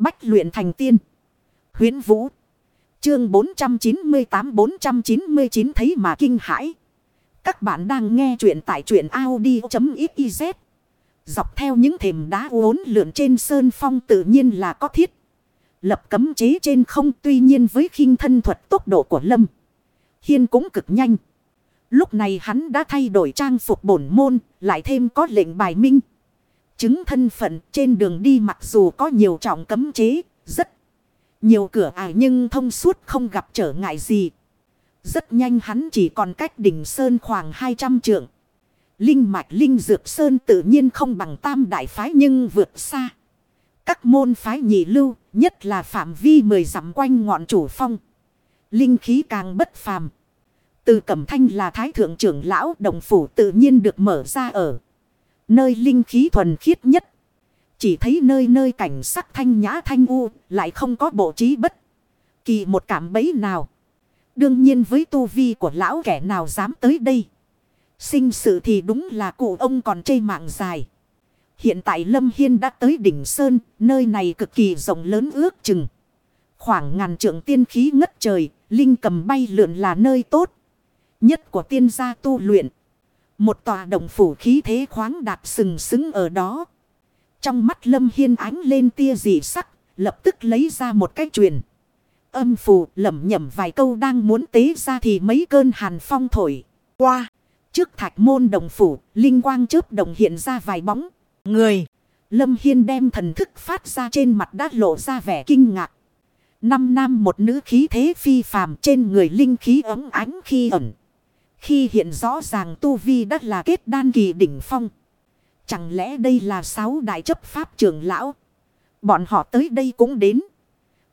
Bách luyện thành tiên. Huyến Vũ. Chương 498-499 thấy mà kinh hãi. Các bạn đang nghe truyện tại truyện Audi.xyz. Dọc theo những thềm đá uốn lượn trên sơn phong tự nhiên là có thiết. Lập cấm chế trên không tuy nhiên với khinh thân thuật tốc độ của Lâm. Hiên cũng cực nhanh. Lúc này hắn đã thay đổi trang phục bổn môn, lại thêm có lệnh bài minh. Chứng thân phận trên đường đi mặc dù có nhiều trọng cấm chế, rất nhiều cửa ải nhưng thông suốt không gặp trở ngại gì. Rất nhanh hắn chỉ còn cách đỉnh Sơn khoảng 200 trượng. Linh mạch Linh Dược Sơn tự nhiên không bằng tam đại phái nhưng vượt xa. Các môn phái nhị lưu, nhất là phạm vi mười dặm quanh ngọn chủ phong. Linh khí càng bất phàm. Từ Cẩm Thanh là thái thượng trưởng lão đồng phủ tự nhiên được mở ra ở. Nơi linh khí thuần khiết nhất. Chỉ thấy nơi nơi cảnh sắc thanh nhã thanh u, lại không có bộ trí bất. Kỳ một cảm bấy nào. Đương nhiên với tu vi của lão kẻ nào dám tới đây. Sinh sự thì đúng là cụ ông còn chê mạng dài. Hiện tại Lâm Hiên đã tới đỉnh Sơn, nơi này cực kỳ rộng lớn ước chừng. Khoảng ngàn trượng tiên khí ngất trời, linh cầm bay lượn là nơi tốt. Nhất của tiên gia tu luyện. Một tòa đồng phủ khí thế khoáng đạt sừng sững ở đó. Trong mắt Lâm Hiên ánh lên tia dị sắc, lập tức lấy ra một cái truyền. Âm phù lẩm nhẩm vài câu đang muốn tế ra thì mấy cơn hàn phong thổi qua. Trước thạch môn đồng phủ, linh quang chớp đồng hiện ra vài bóng. Người, Lâm Hiên đem thần thức phát ra trên mặt đã lộ ra vẻ kinh ngạc. Năm nam một nữ khí thế phi phàm trên người linh khí ấm ánh khi ẩn. Khi hiện rõ ràng tu vi đất là kết đan kỳ đỉnh phong. Chẳng lẽ đây là sáu đại chấp pháp trưởng lão? Bọn họ tới đây cũng đến.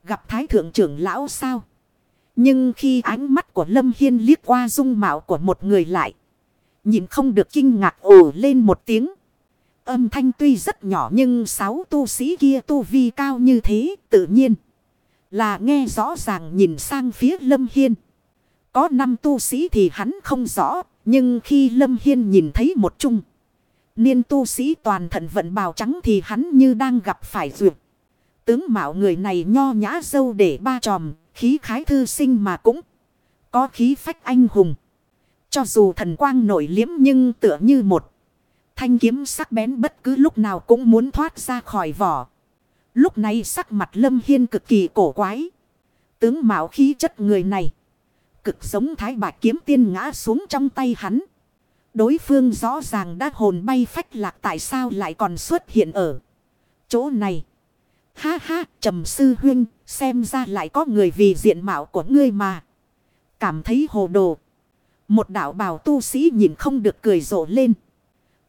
Gặp thái thượng trưởng lão sao? Nhưng khi ánh mắt của Lâm Hiên liếc qua dung mạo của một người lại. Nhìn không được kinh ngạc ồ lên một tiếng. Âm thanh tuy rất nhỏ nhưng sáu tu sĩ kia tu vi cao như thế, tự nhiên. Là nghe rõ ràng nhìn sang phía Lâm Hiên. Có năm tu sĩ thì hắn không rõ. Nhưng khi Lâm Hiên nhìn thấy một chung. Niên tu sĩ toàn thận vận bào trắng thì hắn như đang gặp phải duyệt. Tướng mạo người này nho nhã dâu để ba tròm. Khí khái thư sinh mà cũng có khí phách anh hùng. Cho dù thần quang nổi liếm nhưng tựa như một thanh kiếm sắc bén bất cứ lúc nào cũng muốn thoát ra khỏi vỏ. Lúc này sắc mặt Lâm Hiên cực kỳ cổ quái. Tướng mạo khí chất người này. Cực giống thái bạch kiếm tiên ngã xuống trong tay hắn. Đối phương rõ ràng đã hồn bay phách lạc tại sao lại còn xuất hiện ở chỗ này. Ha ha, trầm sư huynh, xem ra lại có người vì diện mạo của ngươi mà. Cảm thấy hồ đồ. Một đạo bào tu sĩ nhìn không được cười rộ lên.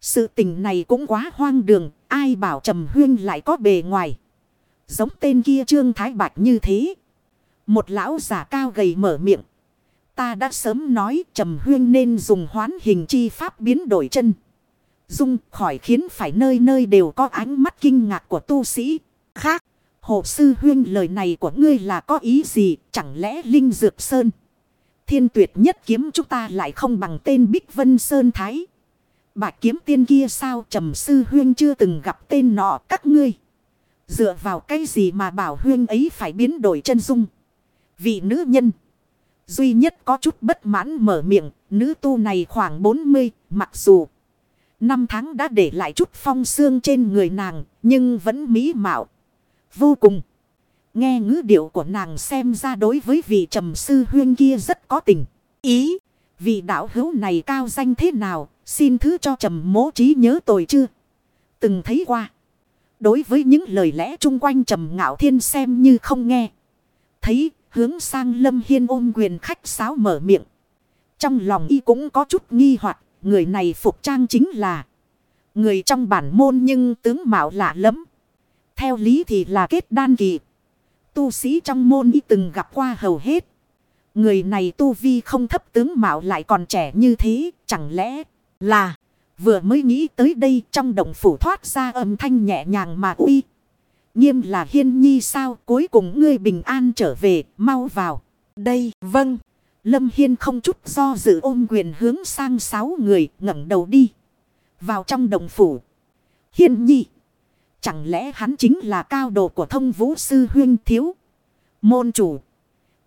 Sự tình này cũng quá hoang đường, ai bảo trầm huyên lại có bề ngoài. Giống tên kia Trương Thái Bạch như thế. Một lão giả cao gầy mở miệng. Ta đã sớm nói trầm huyên nên dùng hoán hình chi pháp biến đổi chân. Dung khỏi khiến phải nơi nơi đều có ánh mắt kinh ngạc của tu sĩ. Khác, hộ sư huyên lời này của ngươi là có ý gì, chẳng lẽ Linh Dược Sơn. Thiên tuyệt nhất kiếm chúng ta lại không bằng tên Bích Vân Sơn Thái. Bạch kiếm tiên kia sao trầm sư huyên chưa từng gặp tên nọ các ngươi. Dựa vào cái gì mà bảo huyên ấy phải biến đổi chân dung. Vị nữ nhân. Duy nhất có chút bất mãn mở miệng. Nữ tu này khoảng 40. Mặc dù. Năm tháng đã để lại chút phong xương trên người nàng. Nhưng vẫn mỹ mạo. Vô cùng. Nghe ngữ điệu của nàng xem ra đối với vị trầm sư huyên kia rất có tình. Ý. Vị đạo hữu này cao danh thế nào. Xin thứ cho trầm mố trí nhớ tôi chưa. Từng thấy qua. Đối với những lời lẽ chung quanh trầm ngạo thiên xem như không nghe. Thấy hướng sang lâm hiên ôm quyền khách sáo mở miệng. Trong lòng y cũng có chút nghi hoặc người này phục trang chính là người trong bản môn nhưng tướng mạo lạ lắm. Theo lý thì là kết đan kỳ. Tu sĩ trong môn y từng gặp qua hầu hết. Người này tu vi không thấp tướng mạo lại còn trẻ như thế, chẳng lẽ là vừa mới nghĩ tới đây trong động phủ thoát ra âm thanh nhẹ nhàng mà uy. Nghiêm là hiên nhi sao cuối cùng ngươi bình an trở về, mau vào. Đây, vâng. Lâm Hiên không chút do dự ôm quyền hướng sang sáu người ngẩng đầu đi. Vào trong động phủ. Hiên nhi. Chẳng lẽ hắn chính là cao độ của thông vũ sư huyên thiếu? Môn chủ.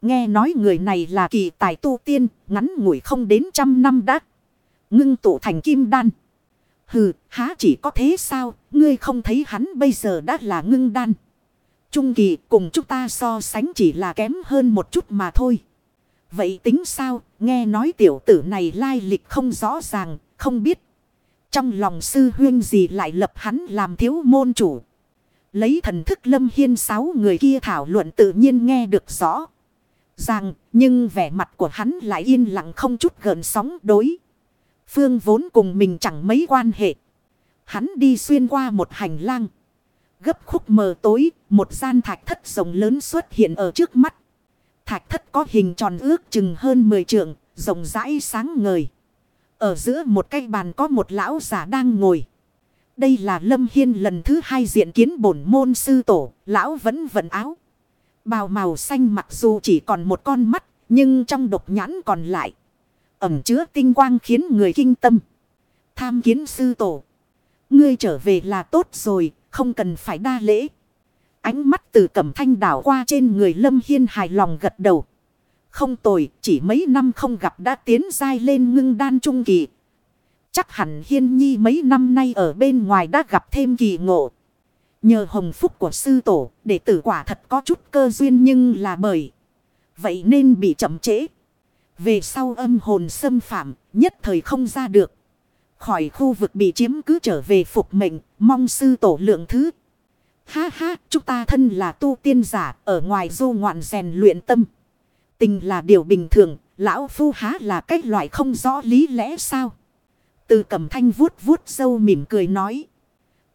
Nghe nói người này là kỳ tài tu tiên, ngắn ngủi không đến trăm năm đã. Ngưng tụ thành kim đan. Hừ, há chỉ có thế sao, ngươi không thấy hắn bây giờ đã là ngưng đan. Trung kỳ cùng chúng ta so sánh chỉ là kém hơn một chút mà thôi. Vậy tính sao, nghe nói tiểu tử này lai lịch không rõ ràng, không biết. Trong lòng sư huyên gì lại lập hắn làm thiếu môn chủ. Lấy thần thức lâm hiên sáu người kia thảo luận tự nhiên nghe được rõ. Rằng, nhưng vẻ mặt của hắn lại yên lặng không chút gợn sóng đối. Phương vốn cùng mình chẳng mấy quan hệ. Hắn đi xuyên qua một hành lang. Gấp khúc mờ tối, một gian thạch thất rồng lớn xuất hiện ở trước mắt. Thạch thất có hình tròn ước chừng hơn 10 trượng, rộng rãi sáng ngời. Ở giữa một cây bàn có một lão giả đang ngồi. Đây là Lâm Hiên lần thứ hai diện kiến bổn môn sư tổ, lão vẫn vận áo. Bào màu xanh mặc dù chỉ còn một con mắt, nhưng trong độc nhãn còn lại. Ẩm chứa tinh quang khiến người kinh tâm. Tham kiến sư tổ. Ngươi trở về là tốt rồi, không cần phải đa lễ. Ánh mắt từ cẩm thanh đảo qua trên người Lâm Hiên hài lòng gật đầu. Không tồi, chỉ mấy năm không gặp đã tiến dai lên ngưng đan trung kỳ. Chắc hẳn Hiên Nhi mấy năm nay ở bên ngoài đã gặp thêm kỳ ngộ. Nhờ hồng phúc của sư tổ, đệ tử quả thật có chút cơ duyên nhưng là bởi. Vậy nên bị chậm trễ. Về sau âm hồn xâm phạm, nhất thời không ra được. Khỏi khu vực bị chiếm cứ trở về phục mệnh, mong sư tổ lượng thứ. Ha ha, chúng ta thân là tu tiên giả, ở ngoài du ngoạn rèn luyện tâm. Tình là điều bình thường, lão phu há là cách loại không rõ lý lẽ sao? Từ cầm thanh vuốt vuốt sâu mỉm cười nói.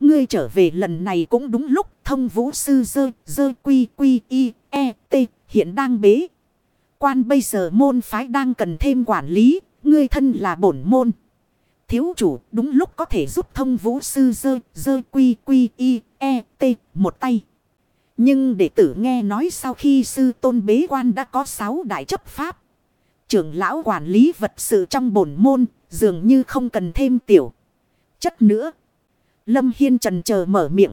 Ngươi trở về lần này cũng đúng lúc thông vũ sư dơ, dơ quy quy y, e, t, hiện đang bế. Quan bây giờ môn phái đang cần thêm quản lý, ngươi thân là bổn môn. Thiếu chủ đúng lúc có thể giúp thông vũ sư dơ, dơ quy quy y, e, t, một tay. Nhưng đệ tử nghe nói sau khi sư tôn bế quan đã có sáu đại chấp pháp. Trưởng lão quản lý vật sự trong bổn môn, dường như không cần thêm tiểu. Chất nữa. Lâm Hiên trần chờ mở miệng.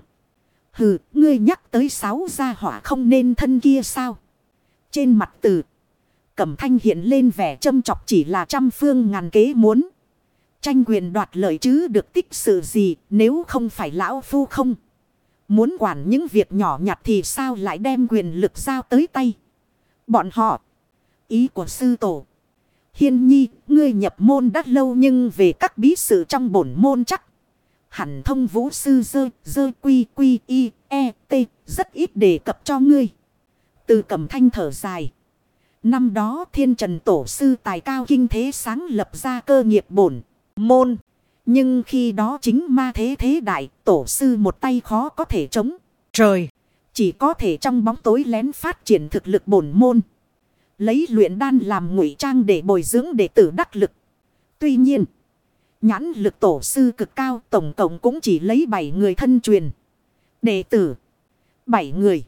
Hừ, ngươi nhắc tới sáu gia hỏa không nên thân kia sao? Trên mặt từ. Cẩm thanh hiện lên vẻ châm chọc chỉ là trăm phương ngàn kế muốn. Tranh quyền đoạt lợi chứ được tích sự gì nếu không phải lão phu không. Muốn quản những việc nhỏ nhặt thì sao lại đem quyền lực giao tới tay. Bọn họ. Ý của sư tổ. Hiên nhi, ngươi nhập môn đã lâu nhưng về các bí sự trong bổn môn chắc. Hẳn thông vũ sư dơ, dơ quy quy y, e, t, rất ít đề cập cho ngươi. Từ Cẩm thanh thở dài. Năm đó thiên trần tổ sư tài cao kinh thế sáng lập ra cơ nghiệp bổn, môn. Nhưng khi đó chính ma thế thế đại, tổ sư một tay khó có thể chống. Trời! Chỉ có thể trong bóng tối lén phát triển thực lực bổn môn. Lấy luyện đan làm ngụy trang để bồi dưỡng đệ tử đắc lực. Tuy nhiên, nhãn lực tổ sư cực cao tổng cộng cũng chỉ lấy 7 người thân truyền. Đệ tử, 7 người.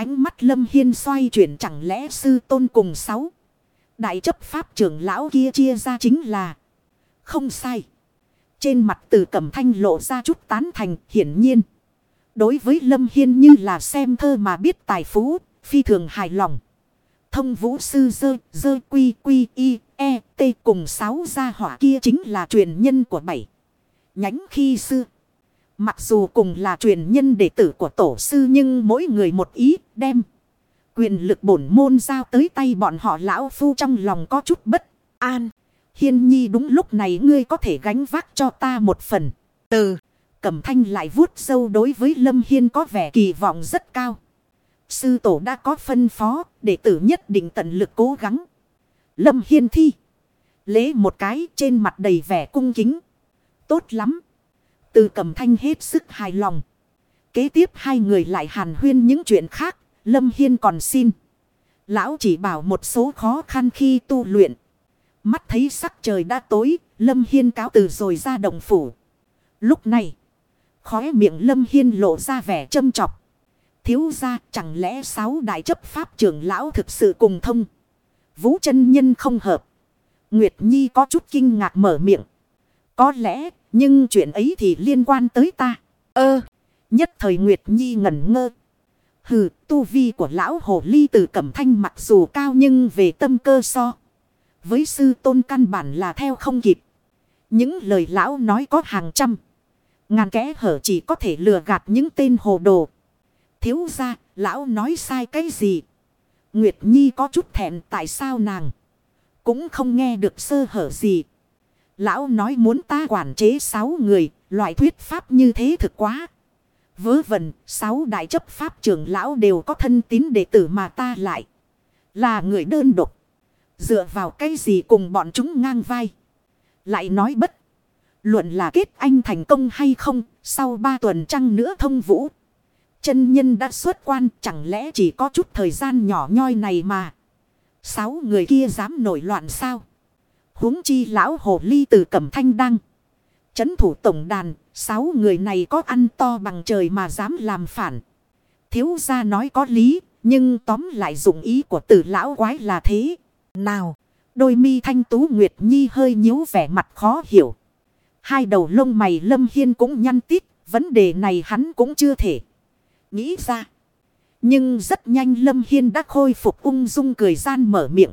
Ánh mắt lâm hiên xoay chuyển chẳng lẽ sư tôn cùng sáu Đại chấp pháp trưởng lão kia chia ra chính là không sai. Trên mặt từ cẩm thanh lộ ra chút tán thành hiển nhiên. Đối với Lâm Hiên như là xem thơ mà biết tài phú, phi thường hài lòng. Thông vũ sư dơ, dơ quy quy y, e, t cùng sáu gia hỏa kia chính là truyền nhân của bảy. Nhánh khi xưa. Mặc dù cùng là truyền nhân đệ tử của tổ sư nhưng mỗi người một ý đem. Quyền lực bổn môn giao tới tay bọn họ lão phu trong lòng có chút bất an. Hiên nhi đúng lúc này ngươi có thể gánh vác cho ta một phần. Từ, cẩm thanh lại vuốt sâu đối với Lâm Hiên có vẻ kỳ vọng rất cao. Sư tổ đã có phân phó, đệ tử nhất định tận lực cố gắng. Lâm Hiên thi. Lễ một cái trên mặt đầy vẻ cung kính. Tốt lắm. Từ cầm thanh hết sức hài lòng. Kế tiếp hai người lại hàn huyên những chuyện khác. Lâm Hiên còn xin. Lão chỉ bảo một số khó khăn khi tu luyện. Mắt thấy sắc trời đã tối, Lâm Hiên cáo từ rồi ra đồng phủ. Lúc này, khóe miệng Lâm Hiên lộ ra vẻ châm chọc. Thiếu ra chẳng lẽ sáu đại chấp pháp trưởng lão thực sự cùng thông. Vũ chân nhân không hợp. Nguyệt Nhi có chút kinh ngạc mở miệng. Có lẽ, nhưng chuyện ấy thì liên quan tới ta. Ơ, Nhất thời Nguyệt Nhi ngẩn ngơ. Hừ, tu vi của lão hồ ly từ cẩm thanh mặc dù cao nhưng về tâm cơ so. Với sư tôn căn bản là theo không kịp. Những lời lão nói có hàng trăm. Ngàn kẽ hở chỉ có thể lừa gạt những tên hồ đồ. Thiếu ra, lão nói sai cái gì? Nguyệt Nhi có chút thẹn tại sao nàng cũng không nghe được sơ hở gì. Lão nói muốn ta quản chế sáu người, loại thuyết pháp như thế thực quá. Vớ vẩn, sáu đại chấp pháp trưởng lão đều có thân tín đệ tử mà ta lại. Là người đơn độc. Dựa vào cái gì cùng bọn chúng ngang vai. Lại nói bất. Luận là kết anh thành công hay không, sau ba tuần trăng nữa thông vũ. Chân nhân đã xuất quan chẳng lẽ chỉ có chút thời gian nhỏ nhoi này mà. Sáu người kia dám nổi loạn sao? Huống chi lão hồ ly từ cẩm thanh đăng. Chấn thủ tổng đàn, sáu người này có ăn to bằng trời mà dám làm phản. Thiếu gia nói có lý, nhưng tóm lại dụng ý của tử lão quái là thế. Nào, đôi mi thanh tú Nguyệt Nhi hơi nhíu vẻ mặt khó hiểu. Hai đầu lông mày lâm hiên cũng nhăn tít, vấn đề này hắn cũng chưa thể nghĩ ra. Nhưng rất nhanh Lâm Hiên đã khôi phục ung dung cười gian mở miệng.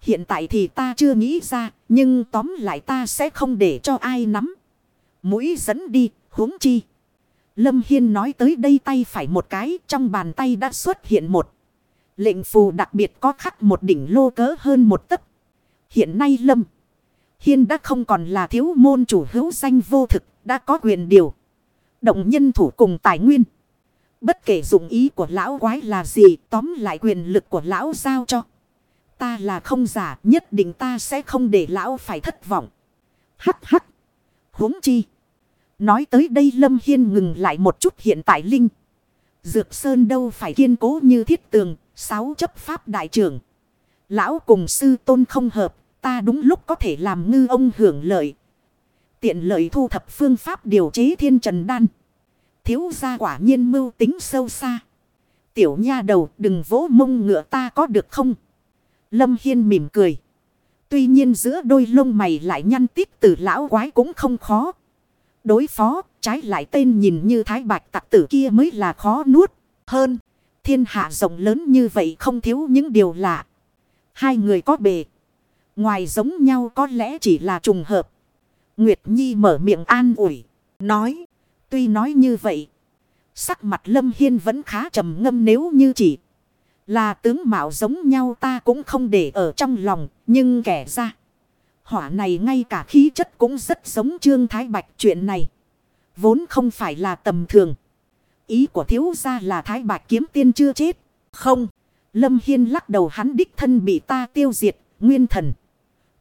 Hiện tại thì ta chưa nghĩ ra, nhưng tóm lại ta sẽ không để cho ai nắm. Mũi dẫn đi, huống chi. Lâm Hiên nói tới đây tay phải một cái, trong bàn tay đã xuất hiện một. Lệnh phù đặc biệt có khắc một đỉnh lô cỡ hơn một tấc. Hiện nay Lâm Hiên đã không còn là thiếu môn chủ hữu danh vô thực, đã có quyền điều. Động nhân thủ cùng tài nguyên. Bất kể dụng ý của lão quái là gì, tóm lại quyền lực của lão giao cho. Ta là không giả, nhất định ta sẽ không để lão phải thất vọng. Hắc hắc. huống chi. Nói tới đây Lâm Hiên ngừng lại một chút hiện tại Linh. Dược Sơn đâu phải kiên cố như thiết tường, sáu chấp pháp đại trưởng. Lão cùng sư tôn không hợp, ta đúng lúc có thể làm ngư ông hưởng lợi. Tiện lợi thu thập phương pháp điều chế thiên trần đan thiếu gia quả nhiên mưu tính sâu xa. Tiểu nha đầu đừng vỗ mông ngựa ta có được không? Lâm Hiên mỉm cười. Tuy nhiên giữa đôi lông mày lại nhăn tít từ lão quái cũng không khó. Đối phó, trái lại tên nhìn như thái bạch tặc tử kia mới là khó nuốt. Hơn, thiên hạ rộng lớn như vậy không thiếu những điều lạ. Hai người có bề. Ngoài giống nhau có lẽ chỉ là trùng hợp. Nguyệt Nhi mở miệng an ủi. Nói. Tuy nói như vậy. Sắc mặt Lâm Hiên vẫn khá trầm ngâm nếu như chỉ là tướng mạo giống nhau ta cũng không để ở trong lòng. Nhưng kẻ ra. Hỏa này ngay cả khí chất cũng rất giống Trương Thái Bạch chuyện này. Vốn không phải là tầm thường. Ý của thiếu gia là Thái Bạch kiếm tiên chưa chết. Không. Lâm Hiên lắc đầu hắn đích thân bị ta tiêu diệt. Nguyên thần.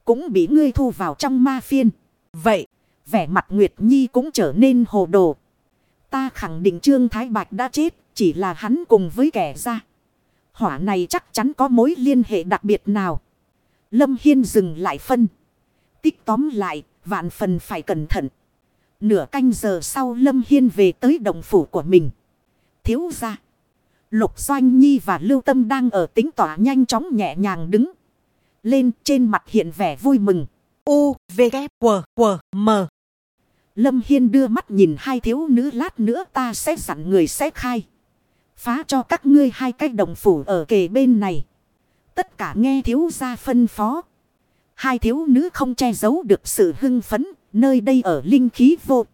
Cũng bị ngươi thu vào trong ma phiên. Vậy. Vẻ mặt Nguyệt Nhi cũng trở nên hồ đồ. Ta khẳng định Trương Thái Bạch đã chết, chỉ là hắn cùng với kẻ ra. Hỏa này chắc chắn có mối liên hệ đặc biệt nào. Lâm Hiên dừng lại phân. Tích tóm lại, vạn phần phải cẩn thận. Nửa canh giờ sau Lâm Hiên về tới đồng phủ của mình. Thiếu ra. Lục Doanh Nhi và Lưu Tâm đang ở tính tỏa nhanh chóng nhẹ nhàng đứng. Lên trên mặt hiện vẻ vui mừng. U, V, K, W, W, M. Lâm Hiên đưa mắt nhìn hai thiếu nữ lát nữa ta sẽ dặn người sẽ khai. Phá cho các ngươi hai cái đồng phủ ở kề bên này. Tất cả nghe thiếu gia phân phó. Hai thiếu nữ không che giấu được sự hưng phấn. Nơi đây ở linh khí vô.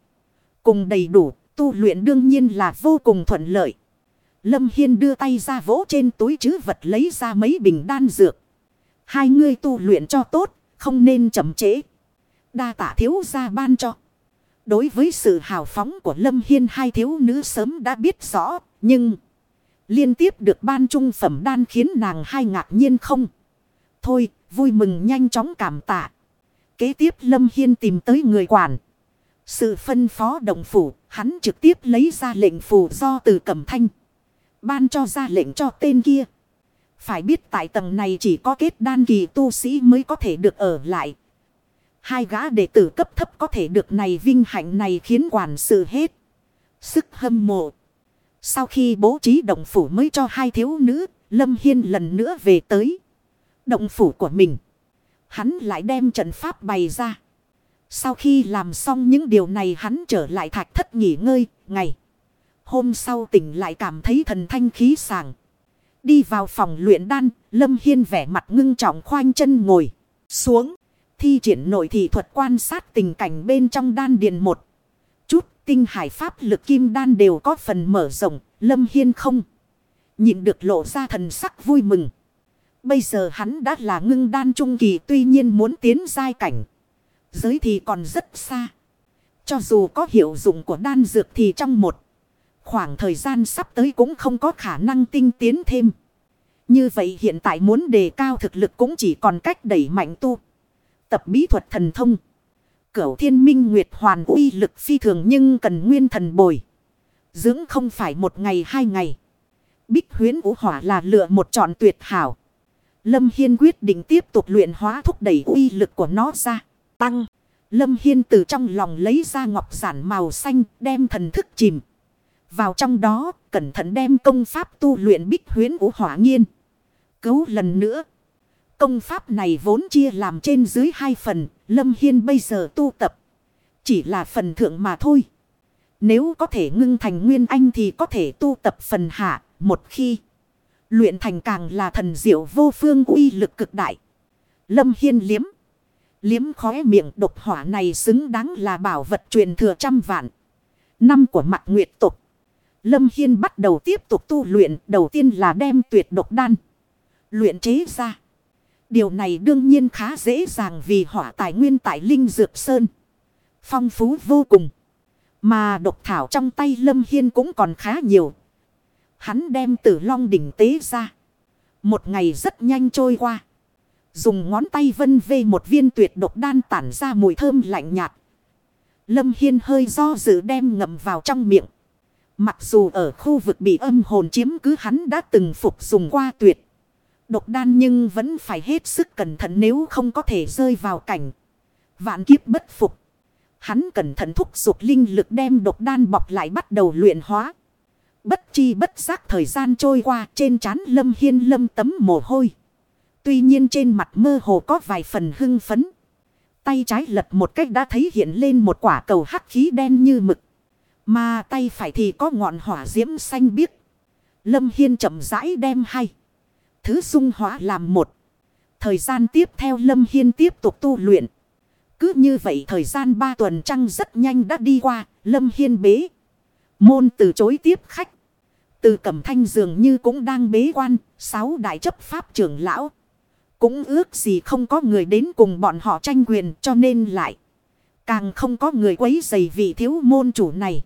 Cùng đầy đủ. Tu luyện đương nhiên là vô cùng thuận lợi. Lâm Hiên đưa tay ra vỗ trên túi chứ vật lấy ra mấy bình đan dược. Hai ngươi tu luyện cho tốt. Không nên chậm trễ. Đa tả thiếu gia ban cho. Đối với sự hào phóng của Lâm Hiên hai thiếu nữ sớm đã biết rõ, nhưng liên tiếp được ban trung phẩm đan khiến nàng hai ngạc nhiên không. Thôi, vui mừng nhanh chóng cảm tạ. Kế tiếp Lâm Hiên tìm tới người quản. Sự phân phó đồng phủ, hắn trực tiếp lấy ra lệnh phù do từ cẩm thanh. Ban cho ra lệnh cho tên kia. Phải biết tại tầng này chỉ có kết đan kỳ tu sĩ mới có thể được ở lại. Hai gã đệ tử cấp thấp có thể được này vinh hạnh này khiến quản sự hết. Sức hâm mộ. Sau khi bố trí động phủ mới cho hai thiếu nữ, Lâm Hiên lần nữa về tới động phủ của mình. Hắn lại đem trận pháp bày ra. Sau khi làm xong những điều này hắn trở lại thạch thất nghỉ ngơi, ngày. Hôm sau tỉnh lại cảm thấy thần thanh khí sàng, Đi vào phòng luyện đan, Lâm Hiên vẻ mặt ngưng trọng khoanh chân ngồi. Xuống, thi triển nội thị thuật quan sát tình cảnh bên trong đan điền một. Tinh hải pháp lực kim đan đều có phần mở rộng, Lâm Hiên không. nhìn được lộ ra thần sắc vui mừng. Bây giờ hắn đã là ngưng đan trung kỳ tuy nhiên muốn tiến giai cảnh. Giới thì còn rất xa. Cho dù có hiệu dụng của đan dược thì trong một khoảng thời gian sắp tới cũng không có khả năng tinh tiến thêm. Như vậy hiện tại muốn đề cao thực lực cũng chỉ còn cách đẩy mạnh tu. Tập bí thuật thần thông. Cửu thiên minh nguyệt hoàn uy lực phi thường nhưng cần nguyên thần bồi. Dưỡng không phải một ngày hai ngày. Bích huyến vũ hỏa là lựa một chọn tuyệt hảo. Lâm Hiên quyết định tiếp tục luyện hóa thúc đẩy uy lực của nó ra. Tăng. Lâm Hiên từ trong lòng lấy ra ngọc giản màu xanh đem thần thức chìm. Vào trong đó cẩn thận đem công pháp tu luyện bích huyến vũ hỏa nghiên. Cứu lần nữa. Công pháp này vốn chia làm trên dưới hai phần. Lâm Hiên bây giờ tu tập. Chỉ là phần thượng mà thôi. Nếu có thể ngưng thành nguyên anh thì có thể tu tập phần hạ. Một khi luyện thành càng là thần diệu vô phương uy lực cực đại. Lâm Hiên liếm. Liếm khóe miệng độc hỏa này xứng đáng là bảo vật truyền thừa trăm vạn. Năm của mặt nguyệt tục. Lâm Hiên bắt đầu tiếp tục tu luyện. Đầu tiên là đem tuyệt độc đan. Luyện chế ra. Điều này đương nhiên khá dễ dàng vì hỏa tài nguyên tại Linh Dược Sơn. Phong phú vô cùng. Mà độc thảo trong tay Lâm Hiên cũng còn khá nhiều. Hắn đem tử long đỉnh tế ra. Một ngày rất nhanh trôi qua. Dùng ngón tay vân vê một viên tuyệt độc đan tản ra mùi thơm lạnh nhạt. Lâm Hiên hơi do dự đem ngậm vào trong miệng. Mặc dù ở khu vực bị âm hồn chiếm cứ hắn đã từng phục dùng qua tuyệt. Độc đan nhưng vẫn phải hết sức cẩn thận nếu không có thể rơi vào cảnh. Vạn kiếp bất phục. Hắn cẩn thận thúc giục linh lực đem độc đan bọc lại bắt đầu luyện hóa. Bất chi bất giác thời gian trôi qua trên trán lâm hiên lâm tấm mồ hôi. Tuy nhiên trên mặt mơ hồ có vài phần hưng phấn. Tay trái lật một cách đã thấy hiện lên một quả cầu hắc khí đen như mực. Mà tay phải thì có ngọn hỏa diễm xanh biếc. Lâm Hiên chậm rãi đem hay. Thứ dung hóa làm một. Thời gian tiếp theo Lâm Hiên tiếp tục tu luyện. Cứ như vậy thời gian ba tuần trăng rất nhanh đã đi qua. Lâm Hiên bế. Môn từ chối tiếp khách. Từ cẩm thanh dường như cũng đang bế quan. Sáu đại chấp pháp trưởng lão. Cũng ước gì không có người đến cùng bọn họ tranh quyền cho nên lại. Càng không có người quấy giày vị thiếu môn chủ này.